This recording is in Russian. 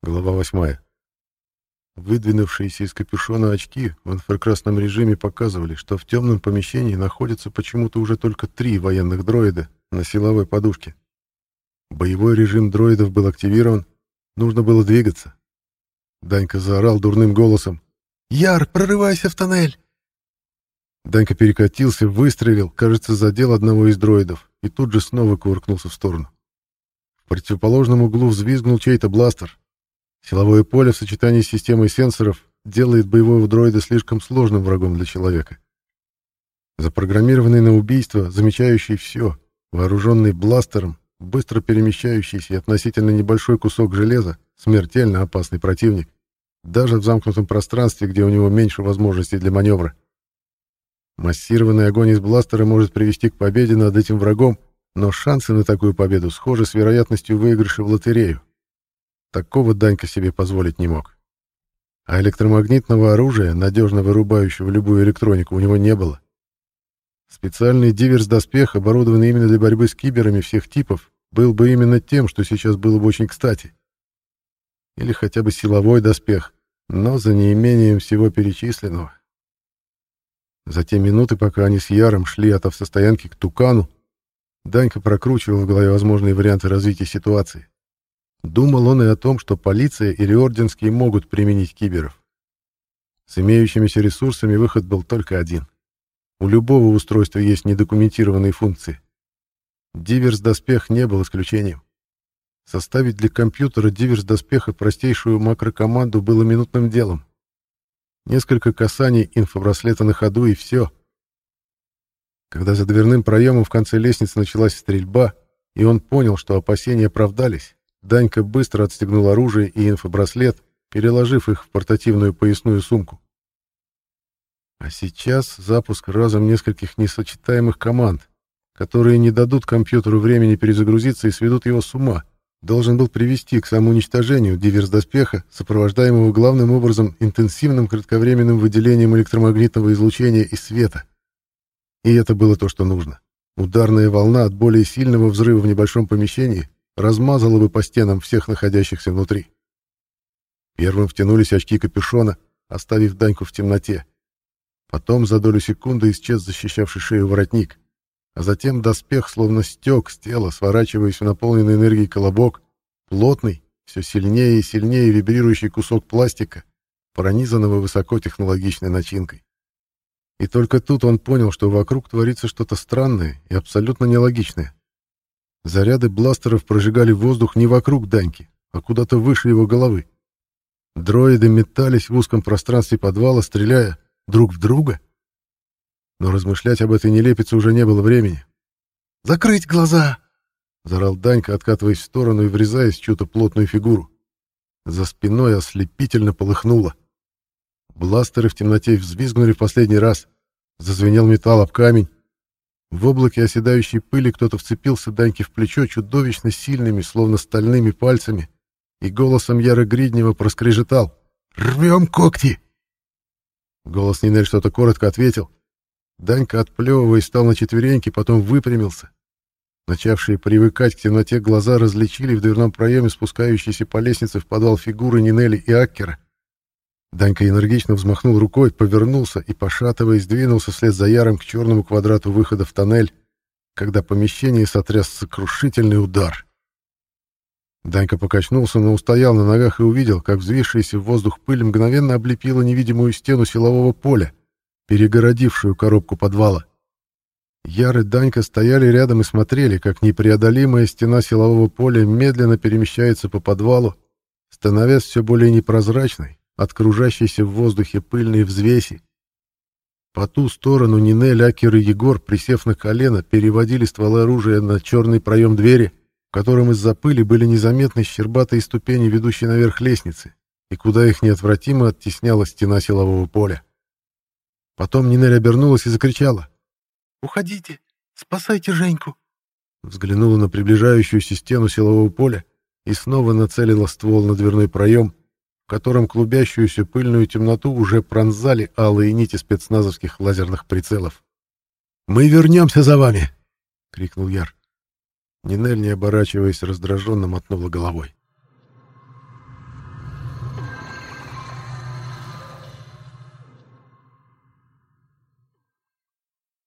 Глава восьмая. Выдвинувшиеся из капюшона очки в инфракрасном режиме показывали, что в темном помещении находятся почему-то уже только три военных дроида на силовой подушке. Боевой режим дроидов был активирован, нужно было двигаться. Данька заорал дурным голосом. «Яр, прорывайся в тоннель!» Данька перекатился, выстрелил, кажется, задел одного из дроидов, и тут же снова кувыркнулся в сторону. В противоположном углу взвизгнул чей-то бластер. Силовое поле в сочетании с системой сенсоров делает боевого дроида слишком сложным врагом для человека. Запрограммированный на убийство, замечающий все, вооруженный бластером, быстро перемещающийся и относительно небольшой кусок железа, смертельно опасный противник, даже в замкнутом пространстве, где у него меньше возможностей для маневра. Массированный огонь из бластера может привести к победе над этим врагом, но шансы на такую победу схожи с вероятностью выигрыша в лотерею. Такого Данька себе позволить не мог. А электромагнитного оружия, надежно вырубающего любую электронику, у него не было. Специальный диверс-доспех, оборудованный именно для борьбы с киберами всех типов, был бы именно тем, что сейчас было бы очень кстати. Или хотя бы силовой доспех, но за неимением всего перечисленного. За те минуты, пока они с Яром шли от автостоянки к Тукану, Данька прокручивал в голове возможные варианты развития ситуации. Думал он и о том, что полиция или орденские могут применить киберов. С имеющимися ресурсами выход был только один. У любого устройства есть недокументированные функции. Диверс-доспех не был исключением. Составить для компьютера диверс-доспеха простейшую макрокоманду было минутным делом. Несколько касаний инфобраслета на ходу и все. Когда за дверным проемом в конце лестницы началась стрельба, и он понял, что опасения оправдались, Данька быстро отстегнул оружие и инфобраслет, переложив их в портативную поясную сумку. А сейчас запуск разом нескольких несочетаемых команд, которые не дадут компьютеру времени перезагрузиться и сведут его с ума, должен был привести к самоуничтожению диверс-доспеха, сопровождаемого главным образом интенсивным кратковременным выделением электромагнитного излучения и света. И это было то, что нужно. Ударная волна от более сильного взрыва в небольшом помещении размазало бы по стенам всех находящихся внутри. Первым втянулись очки капюшона, оставив Даньку в темноте. Потом за долю секунды исчез защищавший шею воротник, а затем доспех словно стек с тела, сворачиваясь в наполненный энергией колобок, плотный, все сильнее и сильнее вибрирующий кусок пластика, пронизанного высокотехнологичной начинкой. И только тут он понял, что вокруг творится что-то странное и абсолютно нелогичное. Заряды бластеров прожигали воздух не вокруг Даньки, а куда-то выше его головы. Дроиды метались в узком пространстве подвала, стреляя друг в друга. Но размышлять об этой нелепице уже не было времени. «Закрыть глаза!» — зарал Данька, откатываясь в сторону и врезаясь в чью-то плотную фигуру. За спиной ослепительно полыхнуло. Бластеры в темноте взвизгнули в последний раз. Зазвенел металл об камень. В облаке оседающей пыли кто-то вцепился Даньке в плечо чудовищно сильными, словно стальными пальцами, и голосом Яра Гриднева проскрежетал. «Рвем когти!» Голос Нинель что-то коротко ответил. Данька, отплевываясь, стал на четвереньки, потом выпрямился. Начавшие привыкать к темноте глаза различили в дверном проеме спускающиеся по лестнице в подвал фигуры Нинели и Аккера. Данька энергично взмахнул рукой, повернулся и, пошатываясь, двинулся вслед за Яром к черному квадрату выхода в тоннель, когда помещение сотряс сокрушительный удар. Данька покачнулся, но устоял на ногах и увидел, как взвившаяся в воздух пыль мгновенно облепила невидимую стену силового поля, перегородившую коробку подвала. Яр и Данька стояли рядом и смотрели, как непреодолимая стена силового поля медленно перемещается по подвалу, становясь все более непрозрачной, от кружащейся в воздухе пыльной взвеси. По ту сторону Нинель, Акер и Егор, присев на колено, переводили стволы оружия на черный проем двери, в котором из-за пыли были незаметны щербатые ступени, ведущие наверх лестницы, и куда их неотвратимо оттесняла стена силового поля. Потом Нинель обернулась и закричала. «Уходите! Спасайте Женьку!» Взглянула на приближающуюся стену силового поля и снова нацелила ствол на дверной проем, в котором клубящуюся пыльную темноту уже пронзали алые нити спецназовских лазерных прицелов. «Мы вернемся за вами!» — крикнул Яр. Нинель, не оборачиваясь, раздраженно мотнула головой.